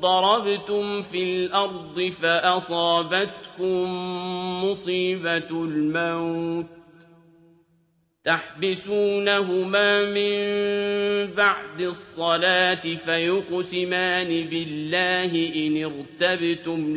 ضَرَبْتُمْ فِي الْأَرْضِ فَأَصَابَتْكُم مُّصِيبَةُ الْمَوْتِ تَحْبِسُونَهُمَا مِن بَعْدِ الصَّلَاةِ فَيُقْسِمَانِ بِاللَّهِ إِنِ ارْتَبْتُمْ